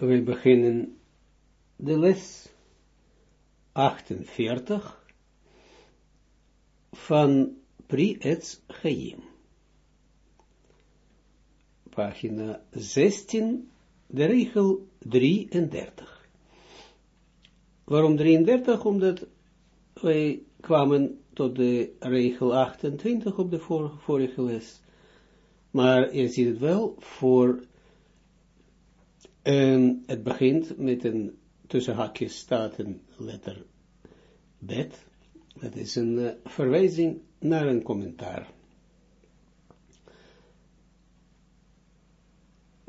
We beginnen de les 48 van Pri Etz Chaim. Pagina 16, de regel 33. Waarom 33? Omdat wij kwamen tot de regel 28 op de vorige les. Maar je ziet het wel voor en het begint met een tussen haakjes staat een letter bet. Dat is een uh, verwijzing naar een commentaar.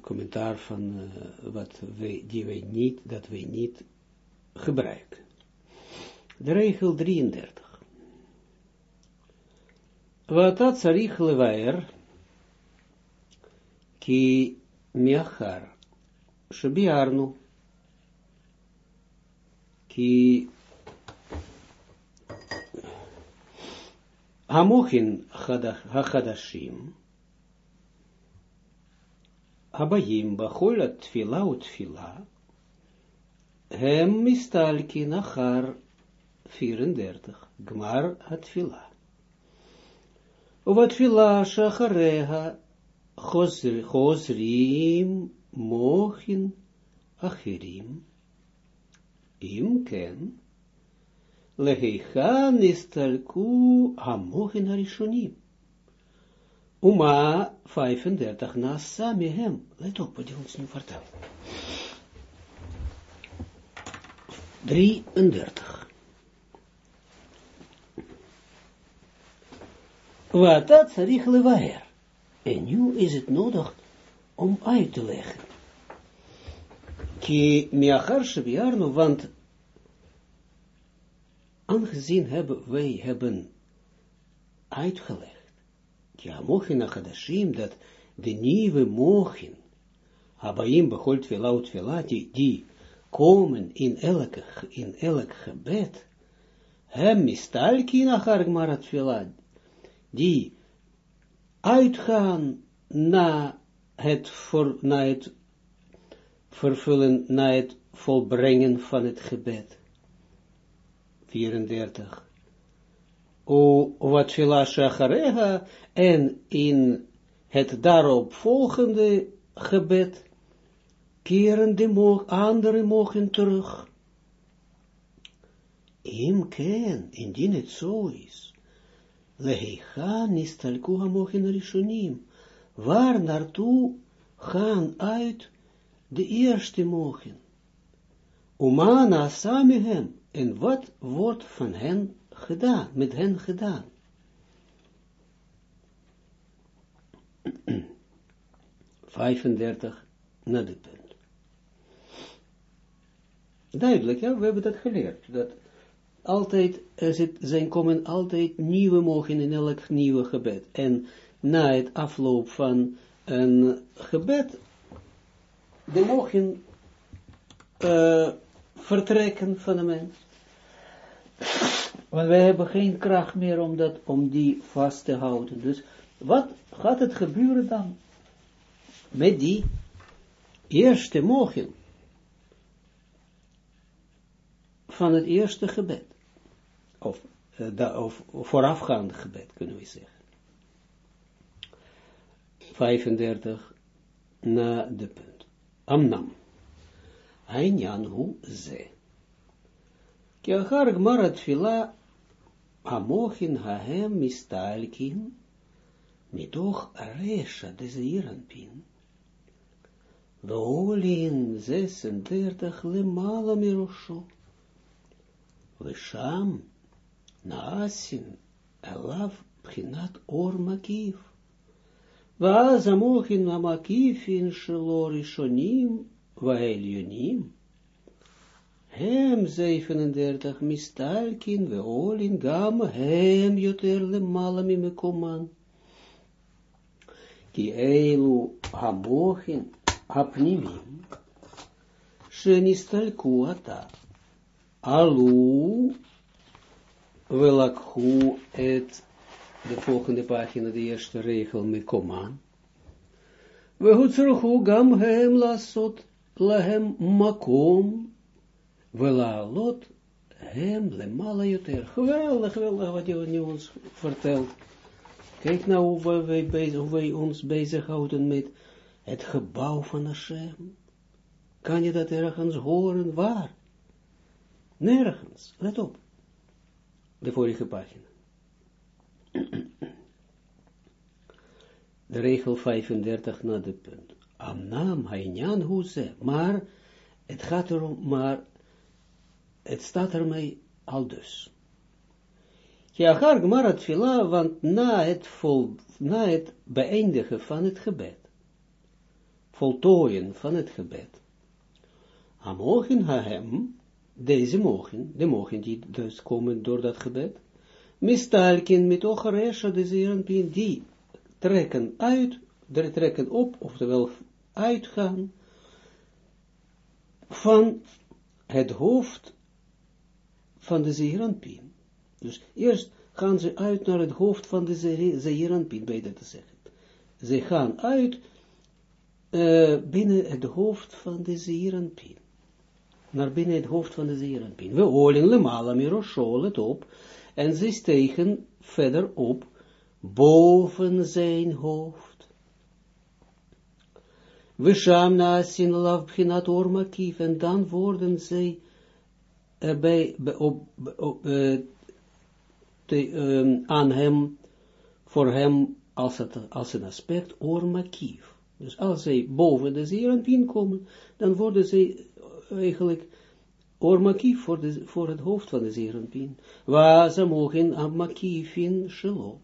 Commentaar van uh, wat wij, die wij niet, dat wij niet gebruiken. De regel 33. Wat dat zarich lewaer, ki miachar שביארנו, כי המוחין החדשים, הבאים בכל התפילה ותפילה, הם מסתלקין אחר 34, גמר התפילה. ובתפילה שאחריה חוזר, חוזרים mochin achirim, im ken, lehecha nistalku hamochin harishonim. Uma 35 nasa mehem. Let op wat hij ons nu vertelt. 33. Wat dat zarich lewaer. En nu is het nodig om uit te leggen. Ki miachar sheviarno, want aangezien hebben wij hebben uitgelegd, ki amochin achadashim, dat de nieuwe mochin, habaim bechol tvila tvila, die, komen in elk, in elk gebed, hem mistalki nachar gmarat tvila, die uitgaan na het, voor, na het vervullen, na het volbrengen van het gebed. 34. O wat filasha en in het daarop volgende gebed keren de mo andere mogen terug. Im ken, indien het zo is, mogen rishonim, waar naartoe gaan uit de eerste mogen. Umana samihem, en wat wordt van hen gedaan, met hen gedaan? Vijfendertig naar de punt. Duidelijk, ja, we hebben dat geleerd, dat altijd, er zit, zijn komen altijd nieuwe mogen in elk nieuwe gebed, en na het afloop van een gebed, de mogen uh, vertrekken van de mens. Want wij hebben geen kracht meer om, dat, om die vast te houden. Dus wat gaat het gebeuren dan met die eerste mogen van het eerste gebed? Of, uh, of voorafgaande gebed, kunnen we zeggen. 35 na de punt. Amnam. Einyan hu ze. Ki achar gmarat fila amochin hahem mistalkin mitoch resha de zeiranpin. Veolin 36 lemala mirosho. Vesham naasin elav pchinat or makif. ואז המוחין המקיפין שלו ראשונים והעליונים, הם 37 מסתלקין ועולין, גם הם יותר למעלה ממקומן. כי אלו המוחין הפנימיים, שנסתלקו עתה, עלו ולקחו את de volgende pagina, de eerste regel, met koman. We hutsruchu gam hem lasot lahem makom, lot hem lemala joter. Geweldig, geweldig wat je nu ons vertelt. Kijk nou hoe wij, bezig, hoe wij ons bezighouden met het gebouw van Hashem. Kan je dat ergens horen? Waar? Nergens. Let op. De vorige pagina. De regel 35 na de punt. Amnam hainyan hoeze. Maar het gaat erom, maar het staat ermee al dus. Kiachar gmarat fila, want na het, vol, na het beëindigen van het gebed, voltooien van het gebed, amogen hahem, deze mogen, de mogen die dus komen door dat gebed, mistalkin met ocheresha de zeeranpien, die trekken uit, trekken op, oftewel uitgaan, van het hoofd van de zeeranpien. Dus eerst gaan ze uit naar het hoofd van de zeeranpien, beter te zeggen. Ze gaan uit binnen het hoofd van de zeeranpien naar binnen het hoofd van de zeeranpien. We olen lemala mirosho, let op, en ze stegen verder op, boven zijn hoofd. We sham na sin lav bchinat ormakief, en dan worden zij uh, bij, op, op, te, um, aan hem, voor hem, als, het, als een aspect, ormakief. Dus als zij boven de zeeranpien komen, dan worden zij eigenlijk ormakief voor, de, voor het hoofd van de zeeranpien. Waar ze mogen aan makifin shelo.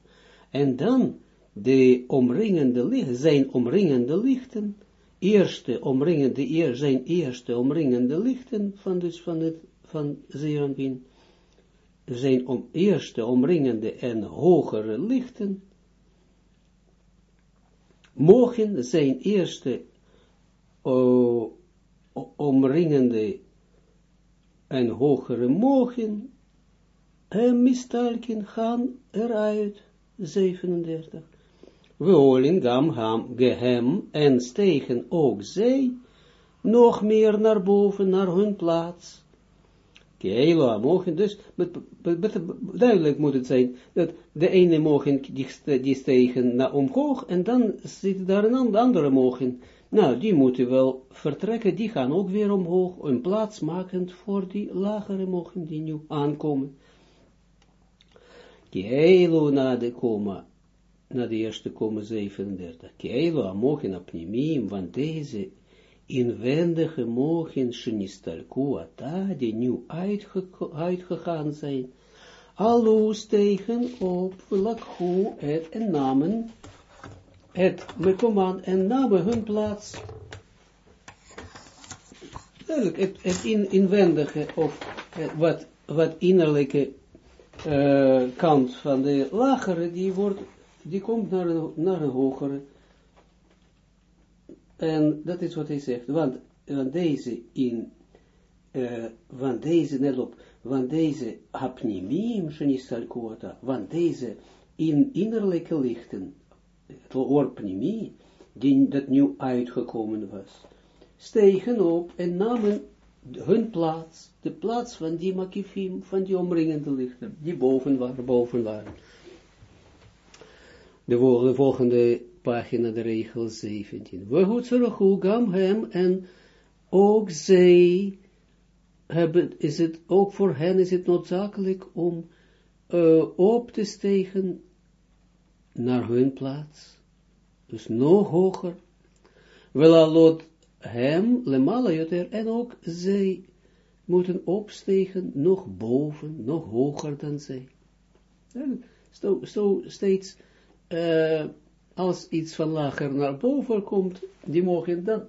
En dan de omringende lichten, zijn omringende lichten, eerste omringende, eer, zijn eerste omringende lichten van, dus van van zijn om, eerste omringende en hogere lichten, mogen zijn eerste uh, omringende en hogere mogen, en mistalken gaan eruit, 37. We holen gam ham, gehem, en stegen ook zij, nog meer naar boven, naar hun plaats. Keila mogen, dus, duidelijk moet het zijn, dat de ene mogen die, die stegen naar omhoog, en dan zit daar een andere mogen, nou, die moeten wel vertrekken, die gaan ook weer omhoog, een plaats maken voor die lagere mogen die nu aankomen. Kielo na de koma, na de eerste koma 37. Kielo mogen apnimim, want deze inwendige mogen shenistalku ata, die nu uitge, uitgegaan zijn, alloos tegen op lakhu het en namen het mekoman en namen hun plaats. Duidelijk, het, het in, inwendige of wat, wat innerlijke uh, kant van de lagere, die wordt, die komt naar naar een hogere. En dat is wat hij zegt, want, want deze in, uh, want deze, net op, want deze hapnimim, want deze in innerlijke lichten, het woord die dat nu uitgekomen was, stegen op en namen hun plaats, de plaats van die makifim, van die omringende lichten, die boven waren, boven waren. De volgende pagina, de regel 17. We goed gam hem en ook zij hebben, is het, ook voor hen is het noodzakelijk om uh, op te stegen naar hun plaats, dus nog hoger, lot hem, lemala joter, en ook zij moeten opstegen, nog boven, nog hoger dan zij. Zo, zo steeds, uh, als iets van lager naar boven komt, die mogen dan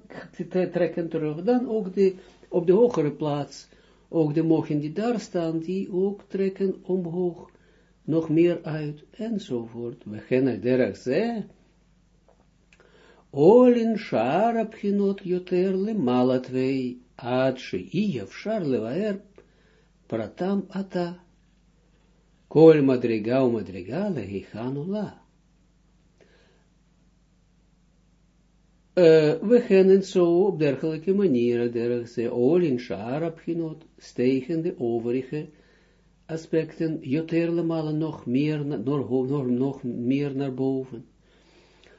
trekken terug, dan ook de, op de hogere plaats, ook de mogen die daar staan, die ook trekken omhoog nog meer uit, enzovoort. We gaan derg ze. Olin shara pchinot yoter le mala twee, ad she iyev shar levaer pratam ata. Kol madriga u madriga lehichanu la. we gaan zo op dergelijke manieren, olin sharabchinot, stegen de overige aspecten, joterlemalen nog meer, nog, nog, nog meer naar boven.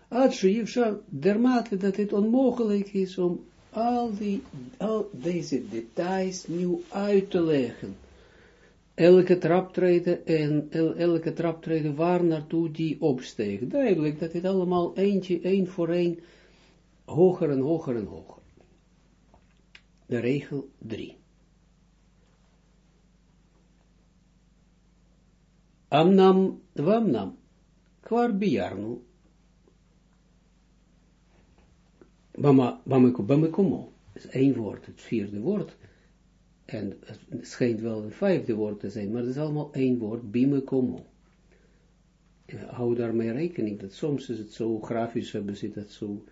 Adje, dermate dat het onmogelijk is om al, die, al deze details nieuw uit te leggen. Elke traptreden en el, elke traptreden waar naartoe die opsteeg. Duidelijk dat het allemaal eentje, één voor één, hoger en hoger en hoger. De regel 3. Amnam, kwar bijarnu, Bamekomo, is één woord, het vierde woord, en het schijnt wel een vijfde woord te zijn, maar het is allemaal één woord, Bimekomo. Hou daarmee rekening, dat soms is het zo grafisch, hebben ze dat zo,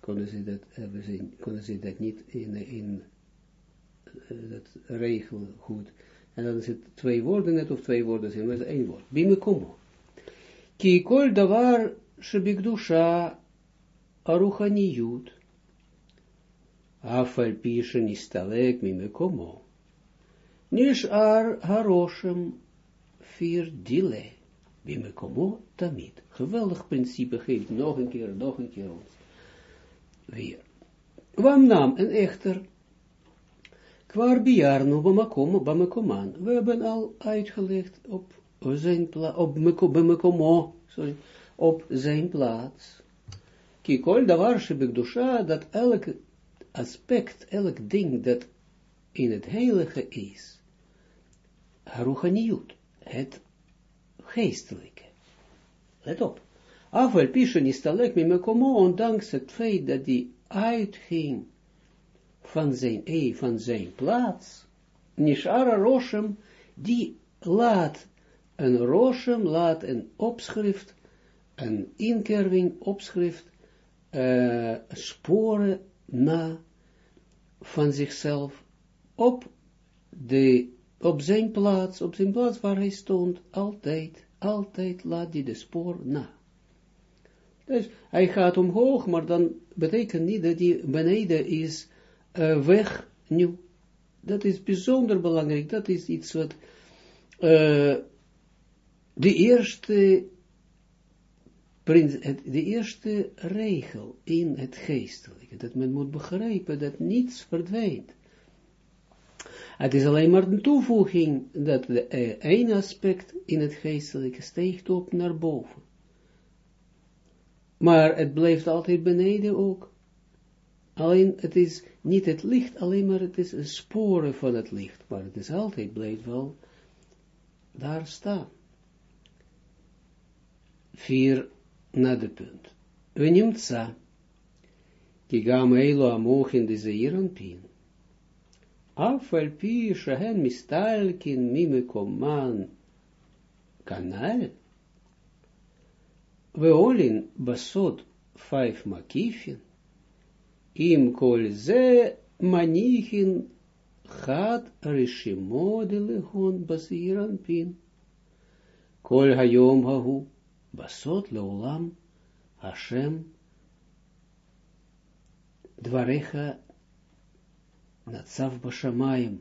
konden ze dat, hebben ze, konden ze dat niet in, in uh, dat regel goed. En dan is het twee woorden net, of twee woorden zijn, maar het is één woord. Bimekomo. Ki kol davar shebikdusha aruchaniyut. Afal pishe nistalek mimekomo. Nishar haroshem vier dile. Bimekomo tamid. Geweldig principe geeft nog een keer, nog een keer ons. Weer. Wamnam en echter Kwar biarnu bamakoman. We hebben al uitgelegd op zijn plaats, op mekomo, sorry, op zijn plaats. Kikol davar shebekdusha, dat elk aspect, elk ding dat in het heilige is, haruchaniut, het geestelijke. Let op. Afwel pische nistalek me mekomo, ondanks het feit dat die uitging van zijn, e, van zijn plaats, Nishara Roshem, die laat een Roshem, laat een opschrift, een inkerving, opschrift, uh, sporen na van zichzelf op, de, op zijn plaats, op zijn plaats waar hij stond, altijd, altijd laat hij de spoor na. Dus hij gaat omhoog, maar dan betekent niet dat hij beneden is uh, weg nu. Dat is bijzonder belangrijk. Dat is iets wat de eerste de eerste regel in het geestelijke, dat men moet begrijpen dat niets verdwijnt. Het is alleen maar een toevoeging dat de één aspect in het geestelijke steekt op naar boven. Maar het blijft altijd beneden ook. Alleen, het is niet het licht, alleen maar het is sporen van het licht. Maar het is altijd, blijft wel daar staan. Vier na de punt. Venimtsa, ki gam eilo amochin de zeiran pin. Af pi shahen mistalkin mime koman kanal. We olin basot vijf makifin. Im kol ze manichin gaat rishimo de legon basiran pin. Kol hayom hahu basot leolam Hashem dvarecha natsav bashamayim.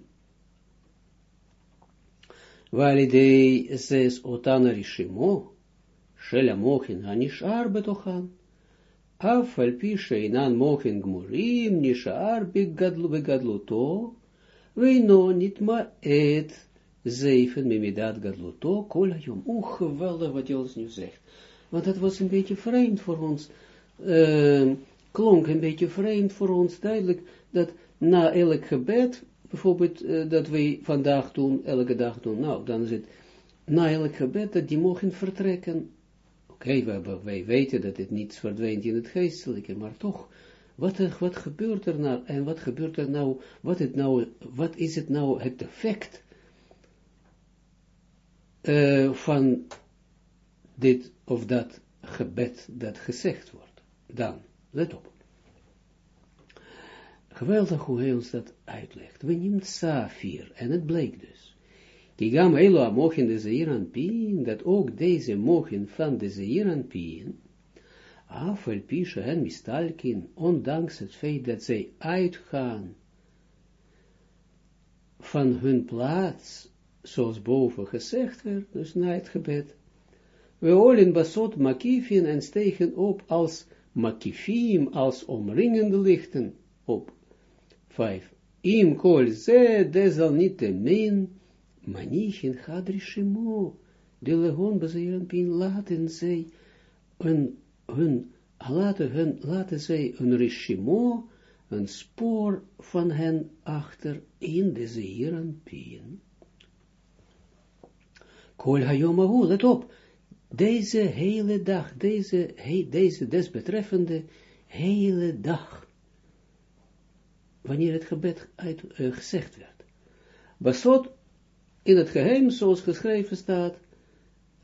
Validei zes otana rishimo, shela mochin hanishar betochan. Af pi sheinan mochin gmurim nishar begadlu begadluto, veino nitma et zeven mimidat gadluto kol hayom. Oeh, geweldig wat je ons nu zegt. Want dat was een beetje vreemd voor ons, uh, klonk een beetje vreemd voor ons, duidelijk, dat na elk gebed, bijvoorbeeld, uh, dat wij vandaag doen, elke dag doen, nou, dan is het, na elk gebed, dat die mogen vertrekken, Oké, wij, weten dat het niets verdwijnt in het geestelijke, maar toch, wat, wat gebeurt er nou, en wat gebeurt er nou, wat, het nou, wat is het nou het effect uh, van dit of dat gebed dat gezegd wordt. Dan, let op. Geweldig hoe hij ons dat uitlegt. We nemen Safir, en het bleek dus. Kigam Elo mogen de Zeiran Pien, dat ook deze mogen van de Zeiran Pien, Afel pische hen mistalkin, ondanks het feit dat zij uitgaan van hun plaats, zoals boven gezegd werd, dus na het gebed. We holen basot makifin en stegen op als makifim, als omringende lichten, op. Vijf. Im kol ze, desalniettemin, manichin hadrishimo, de legon bezeiren pin, laten zij een, hun, laten, hun, laten zij een rishimo, een spoor van hen achter in de zeiren pin. Kol let op, deze hele dag, deze, he, deze desbetreffende hele dag, wanneer het gebed uit, gezegd werd. Basot, in het geheim, zoals geschreven staat,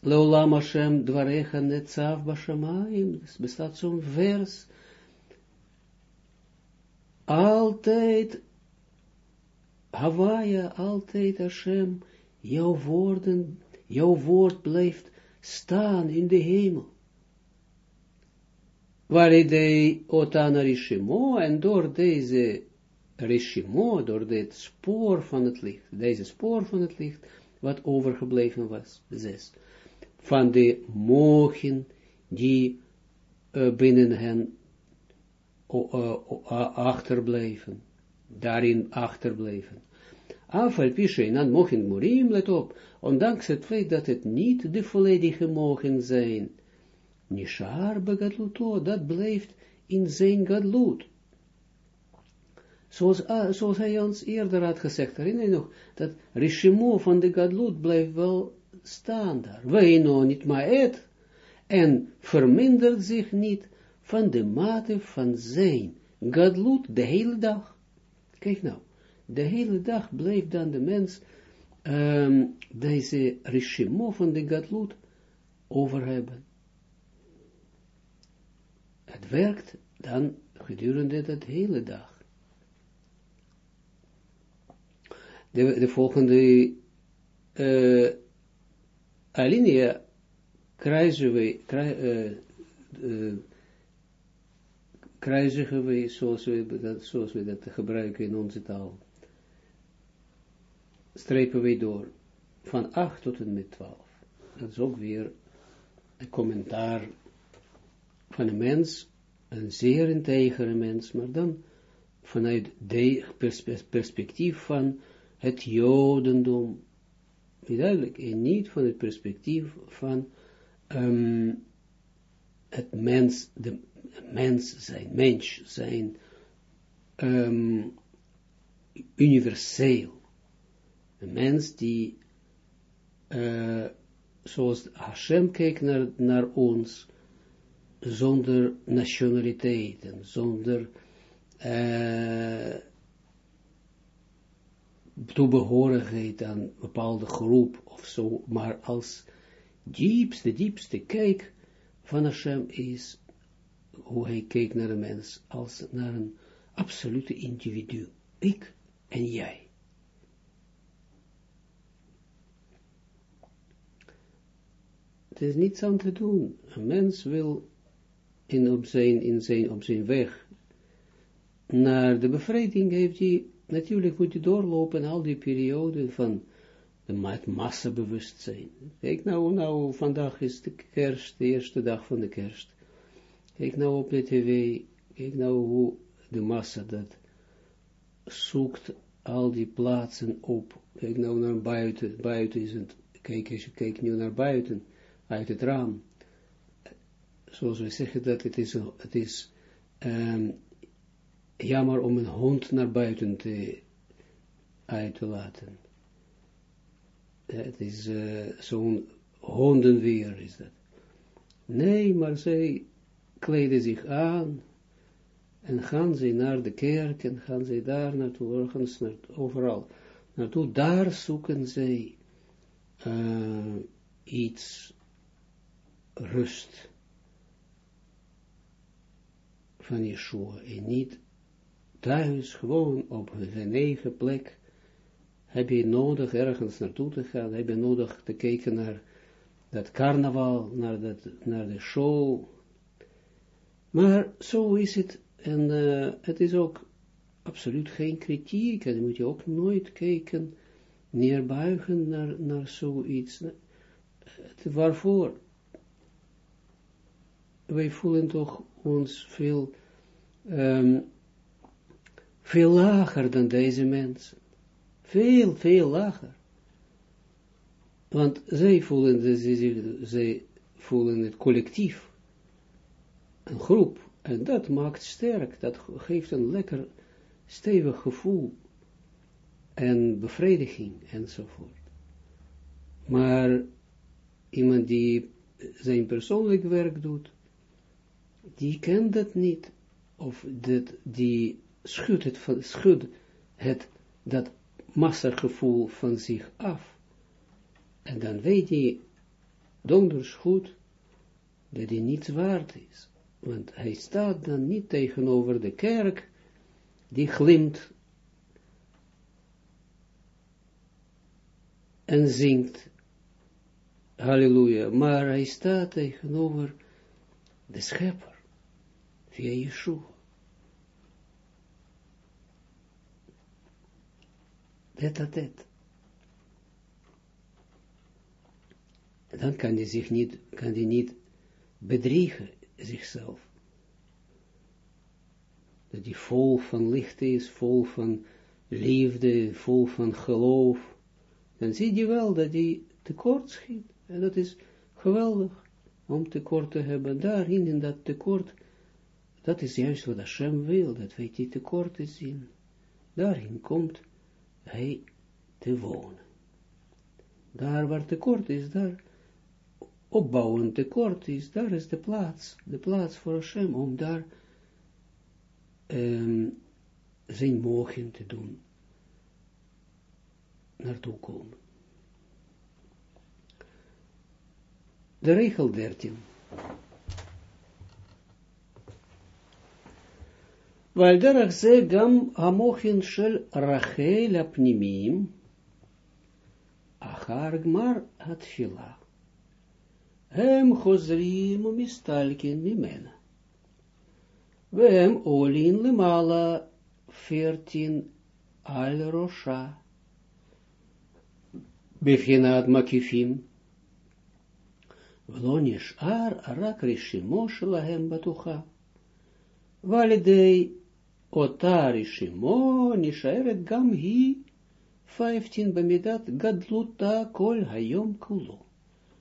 Leolam Hashem dwarecha netzav bashamayim, bestaat zo'n vers, altijd, Hawaia, altijd Hashem, jouw woorden, jouw woord blijft staan in de hemel. Waridei otana rishimo, en door deze rishimo, door dit spoor van het licht, deze spoor van het licht, wat overgebleven was, zes, van de mogen die uh, binnen hen uh, achterbleven, daarin achterbleven. Afal pische dan mogen morim, let op, ondanks het feit dat het niet de volledige mogen zijn. Nishar begadluto, dat blijft in zijn gadlut. Zoals, uh, zoals hij ons eerder had gezegd, herinner je nog, dat Rishimo van de gadlut blijft wel staan daar. Wij nog niet maar het, en vermindert zich niet van de mate van zijn gadlut de hele dag. Kijk nou de hele dag bleef dan de mens um, deze regime van de gadlut over hebben. Het werkt dan gedurende dat hele dag. De, de volgende uh, alinea krijgen we, uh, uh, krijgen we zoals we, dat, zoals we dat gebruiken in onze taal strepen wij door van 8 tot en met 12. Dat is ook weer een commentaar van een mens, een zeer integere mens, maar dan vanuit de perspectief van het jodendom, duidelijk, en niet van het perspectief van um, het mens, de mens zijn, mens zijn, um, universeel. Een mens die, uh, zoals Hashem kijkt naar, naar ons, zonder nationaliteiten, zonder uh, toebehorigheid aan een bepaalde groep of zo, maar als diepste, diepste kijk van Hashem is hoe hij kijkt naar een mens, als naar een absolute individu. Ik en jij. Het is niets aan te doen. Een mens wil in, op, zijn, in zijn, op zijn weg naar de bevrijding heeft hij, natuurlijk moet hij doorlopen al die perioden van het massabewustzijn. Kijk nou, nou, vandaag is de kerst, de eerste dag van de kerst. Kijk nou op de tv, kijk nou hoe de massa dat zoekt al die plaatsen op. Kijk nou naar buiten, buiten is het, kijk als je nu naar buiten, uit het raam. Zoals we zeggen dat het is, het is um, jammer om een hond naar buiten te, uit te laten. het is uh, zo'n hondenweer is dat. Nee, maar zij kleden zich aan en gaan ze naar de kerk en gaan ze daar naartoe, ergens naar, overal naartoe. Daar zoeken zij uh, iets rust van Yeshua en niet thuis, gewoon op zijn eigen plek, heb je nodig ergens naartoe te gaan, heb je nodig te kijken naar dat carnaval, naar, dat, naar de show, Maar zo is het, en uh, het is ook absoluut geen kritiek, en dan moet je ook nooit kijken, neerbuigen naar, naar zoiets. Waarvoor? Wij voelen toch ons veel, um, veel lager dan deze mensen. Veel, veel lager. Want zij voelen, zij, voelen het collectief, een groep, en dat maakt sterk, dat geeft een lekker stevig gevoel en bevrediging enzovoort. Maar iemand die zijn persoonlijk werk doet, die kent dat niet, of dat, die schudt het, schudt het, dat massagevoel van zich af. En dan weet hij donders goed dat hij niets waard is. Want hij staat dan niet tegenover de kerk die glimt en zingt halleluja, maar hij staat tegenover de schepper via Yeshua. Dat, dat, dat. Dan kan hij zich niet, kan hij niet bedriegen, zichzelf. Dat hij vol van licht is, vol van liefde, vol van geloof. Dan zie je wel dat hij tekort schiet. En dat is geweldig om tekort te hebben. Daarin, in dat tekort, dat is juist wat Hashem wil, dat wij die tekorten zien. Daarin komt hij te wonen. Daar waar tekort is, daar opbouwen tekort is, daar is de plaats, de plaats voor Hashem, om daar um, zijn mogen te doen, naartoe komen. De regel 13. ועל דרך זה גם המוחין של רחל הפנימיים, אחר גמר התפילה. הם חוזרים ומסתלקים ממנה. והם עולים למעלה פרטין על ראשה. בבחינת מקיפים. ולא נשאר רק רשימו שלהם בתוכה. ועל ידי Ota Rishimo nisheret gamhi, 15 bamidat gadluta kol hayom kulo.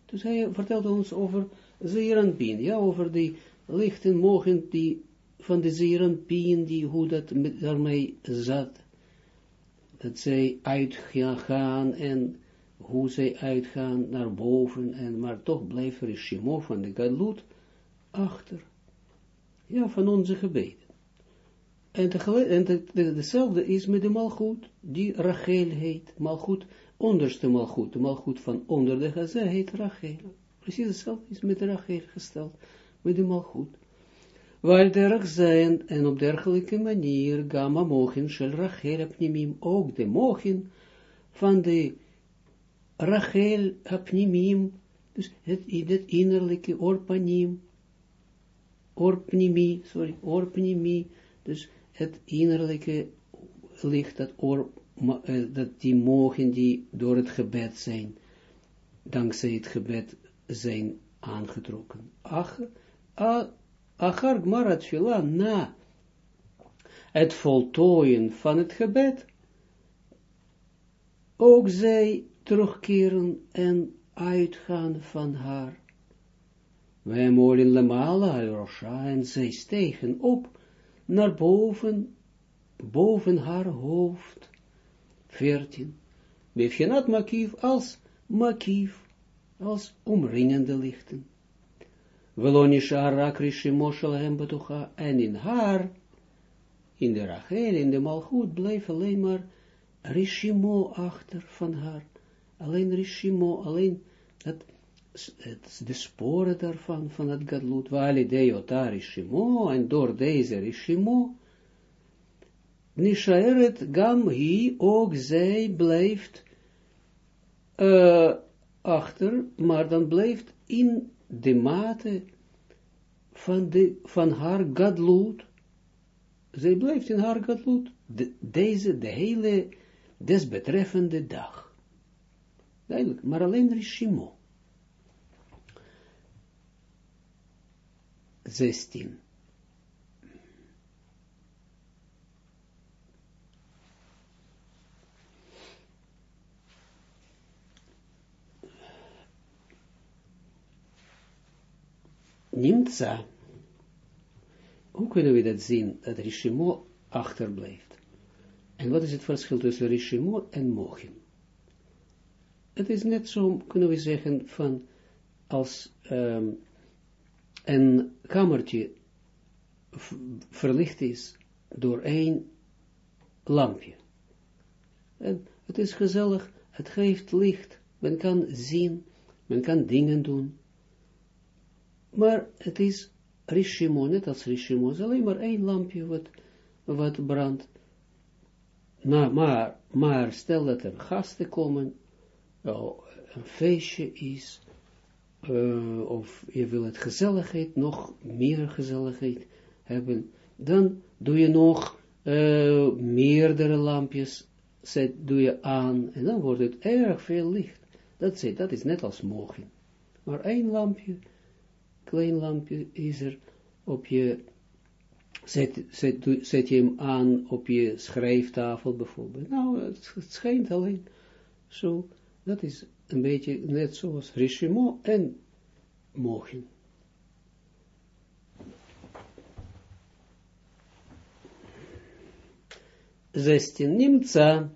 Dus hij vertelde ons over Zeeranpien, ja, over die Lichten mogen die van de Zeeranpien, die hoe dat daarmee zat. Dat zij uitgaan en hoe zij uitgaan naar boven, en, maar toch blijft Rishimo van de gadlut achter. Ja, van onze gebeden. En, de, en de, de, dezelfde is met de malgoed, die Rachel heet, malgoed onderste malgoed, de malgoed van onder de gazé heet Rachel. Precies hetzelfde is met Rachel gesteld, met de malgoed. Waar derg zijn, en op dergelijke manier, gamma mogen shel Rachel apnimim, ook de mogen van de Rachel apnimim, dus het, het innerlijke orpanim, orpnimi, sorry, orpnimi, dus het innerlijke licht, dat or, eh, dat die mogen die door het gebed zijn, dankzij het gebed zijn aangetrokken. Ach, achar fila, na het voltooien van het gebed, ook zij terugkeren en uitgaan van haar. Wij molen lemala al en zij stegen op naar boven, boven haar hoofd. 14. Bevgenat makief als makief, als omringende lichten. Velonisha rakrishi moshel betucha, en in haar, in de Rachel, in de Malchut, bleef alleen maar Rishimo achter van haar. Alleen Rishimo, alleen dat, de sporen daarvan, van het gadlut, valide ota Rishimo, en door deze Rishimo, Nishaeret gam hi, ook zij blijft uh, achter, maar dan blijft in de mate van, de, van haar gadloed. Zij blijft in haar. De, deze, de hele, desbetreffende dag. Duidelijk, maar alleen Rishimo. 16. Nimtza. Hoe kunnen we dat zien, dat Rishimo achterblijft? En wat is het verschil tussen Rishimo en Mochin? Het is net zo, kunnen we zeggen, van als um, een kamertje verlicht is door één lampje. En het is gezellig, het geeft licht, men kan zien, men kan dingen doen. Maar het is Rishimo, net als Rishimo, is alleen maar één lampje wat, wat brandt. Maar, maar stel dat er gasten komen, oh, een feestje is, uh, of je wil het gezelligheid, nog meer gezelligheid hebben, dan doe je nog uh, meerdere lampjes, zet, doe je aan, en dan wordt het erg veel licht. Dat is, dat is net als mogen. Maar één lampje, klein lampje is er op je, zet, zet, zet je hem aan op je schrijftafel bijvoorbeeld. Nou, het, het schijnt alleen zo, dat is een beetje net zoals Rishimo en Mochin. Zestien nimtza,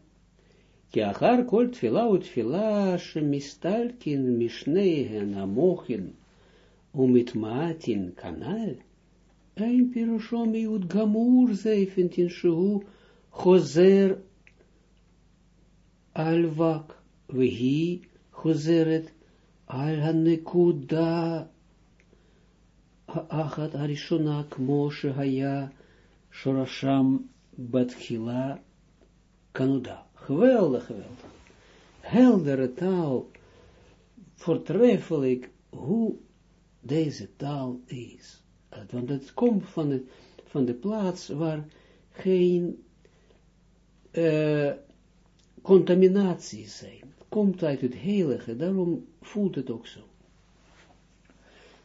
ki achar kol tfila u tfila, shemistalkin mishneihen amochin, umitmaatin kanal, ein pirushom gamur zeifentin shehu, chozer alvak, vehi חוזרת על הנקודה האחת הראשונה כמו שהיה שורשם בתחילה כנודה. Geweldig, geweldig. Heldere taal, voortreffelijk hoe deze taal is. Want het komt van de, van de plaats waar geen uh, contaminatie zijn komt uit het heilige, daarom voelt het ook zo.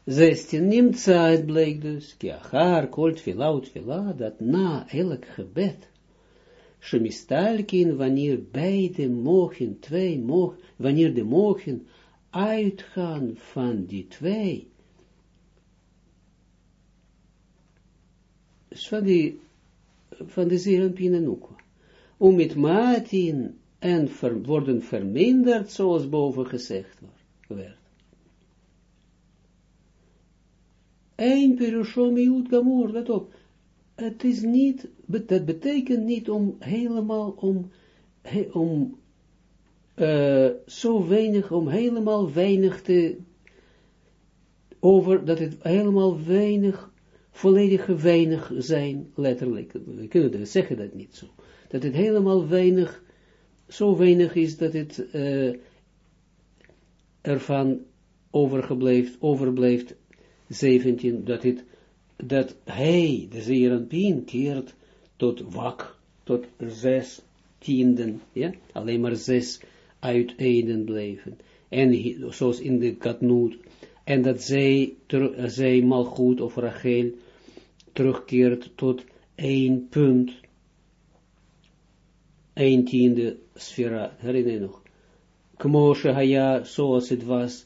16 neemt het bleek dus, kiachar, kolt vila, vila, dat na elk gebed, shemistalkin, wanneer beide mogen, twee mogen, wanneer de mogen uitgaan van die twee, van die, van de zeeranpien en om met matin en worden verminderd, zoals boven gezegd werd. Eén perushom iut gamor, let op. Het is niet, dat betekent niet om helemaal, om, om uh, zo weinig, om helemaal weinig te, over, dat het helemaal weinig, volledige weinig zijn, letterlijk. We kunnen zeggen dat niet zo. Dat het helemaal weinig zo weinig is dat het uh, ervan overgebleeft, overbleeft 17, dat, het, dat hij, de Zeeranpien, keert tot wak, tot zes tienden, ja, alleen maar zes uiteinden blijven. En zoals in de katnoot, en dat zij, zij goed of Rachel terugkeert tot één punt, een tiende sfera, herinner je nog. Kmoshe Haya, zoals het was,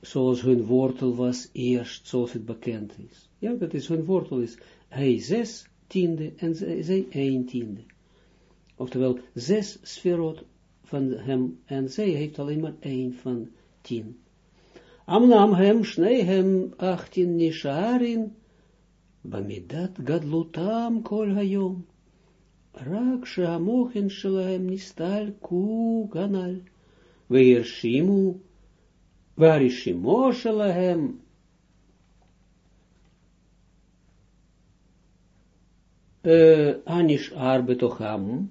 zoals hun wortel was eerst, zoals het bekend is. Ja, dat is hun wortel is, hij zes tiende en zij één tiende. Oftewel, zes sferot van hem, en zij heeft alleen maar één van tien. Amnam hem, hem, achttien nisharin, bamidat gadlutam kol hayom. Rak shehamochen shelahem nistal ku kanal. Veershimu, varishimo shelahem. Anish arbetocham,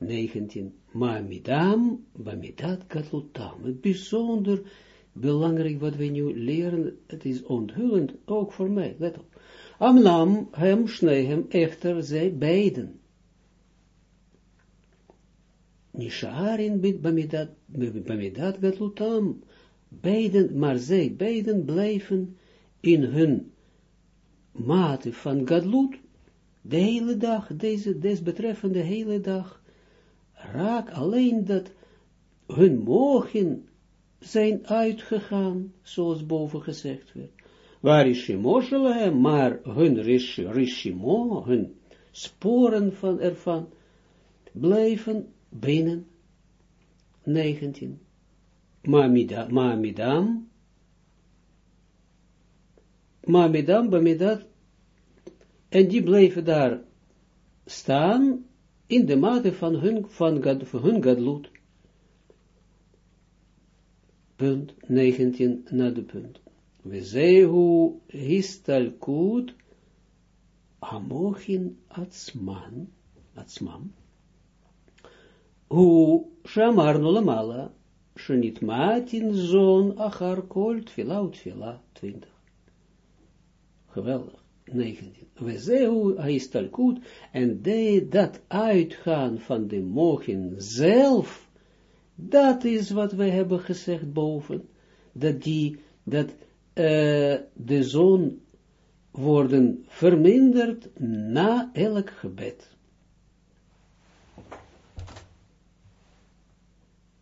19, ma midam, bamidat gatlutam. Het bijzonder belangrijk wat we nu leren, het is onthullend, ook voor mij, let op. Amnam hem, hem echter, zij beiden. Nisharin bamidat, gatlutam, beiden, maar zij beiden blijven in hun mate van gadlut, de hele dag, deze desbetreffende hele dag, raak alleen dat hun mogen zijn uitgegaan, zoals boven gezegd werd. Waar is Shimo maar hun rishimo, hun sporen van ervan, blijven binnen 19. Ma'amidam, Ma'amidam, bamidat, en die bleven daar staan in de mate van hun, van, van hun gadlut. Punt 19 na de punt. We zehu histalkut amochin atzman, atzmam. Hu shamarnu lamala, shenit matin zon achar kol tfila utfila, 20. Geweldig. 19. We zehu histalkut, en de, dat uitgaan van de mochin zelf, dat is wat we hebben gezegd boven, dat die, dat uh, de zon worden verminderd na elk gebed.